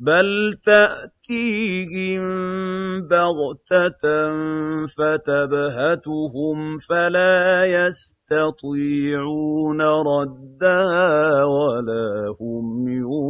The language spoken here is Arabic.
بَلْ تَأْتِيهِم بَغْتَةً فَتَبْهَتُهُمْ فَلَا يَسْتَطِيعُونَ رَدَّهَا وَلَا هُمْ يوم